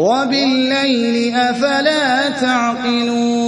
وَبِاللَّيْلِ ۗ أَفَلَا تَعْقِلُونَ